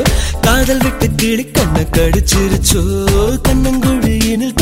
கடிச்சிருச்சோ காதல் விட்டு கிளி கண்ண கடிச்சிருச்சோ கண்ணங்குழியினில்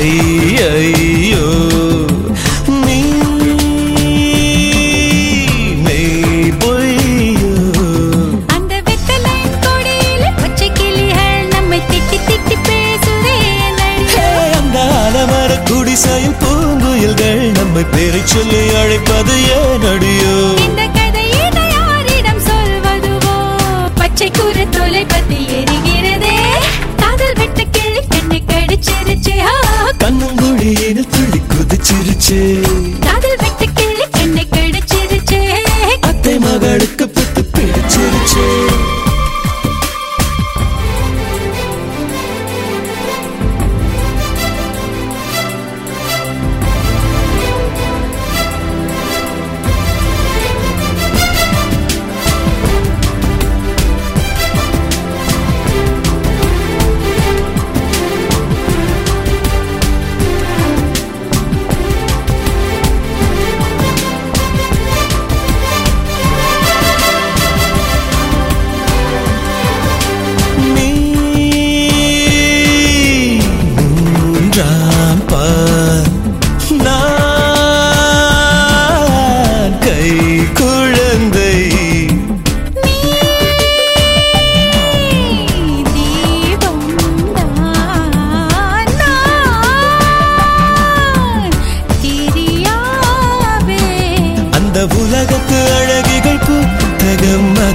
ஐயோ நீ மெய் பொய்யோ. அந்த வெத்தலை கொடியில பச்சை கிளிகள் நம்மை திட்டி திட்டி பேசுதே அந்த அலமர குடிசையில் பூங்குயில்கள் நம்மை பேரை சொல்லி அழைப்பது ஏன் அடியோ? துள்ளி காதல் வெட்ட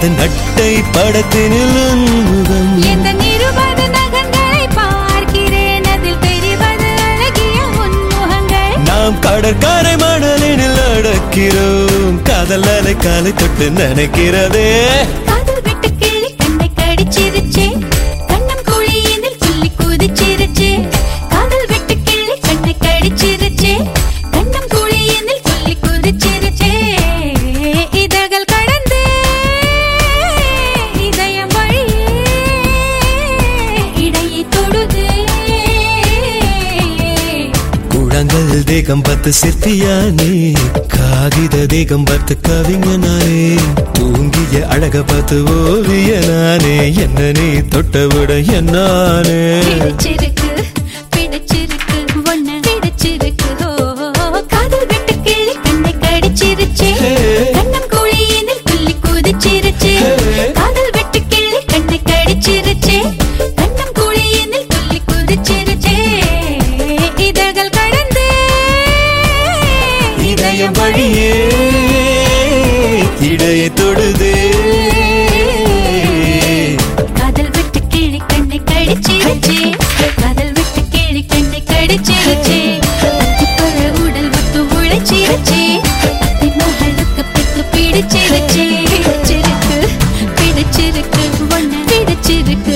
அதன் அட்டை படத்தினில் உன்முகம் எந்த நிருபது நகங்களை பார்க்கிறேன்? அதில் தெரிவது அழகிய உன்முகங்கள். நாம் கடற்கரை மணலினில் நடக்கிறோம் காதல் அலை காலை தொட்டு நினைக்கிறதே. குழங்கள் தேகம் பத்து சித்தியானே காகித தேகம் பத்து கவிஞனானே தூங்கிய அழக பத்து ஓவிய நானே. என்ன நீ தொட்ட விட என்னானே? இதயம் வழியே இடையை தொடுது. காதல் விட்டு கிளி கண்ணை கடிச்சிருச்சு. காதல் விட்டு கிளி கண்ணை கடிச்சிருச்சு. அத்திப்பழ உடல் ஒத்து மகளுக்கு பித்து பிடிச்சிருக்கு பிடிச்சிருக்கு பிடிச்சிருக்கு.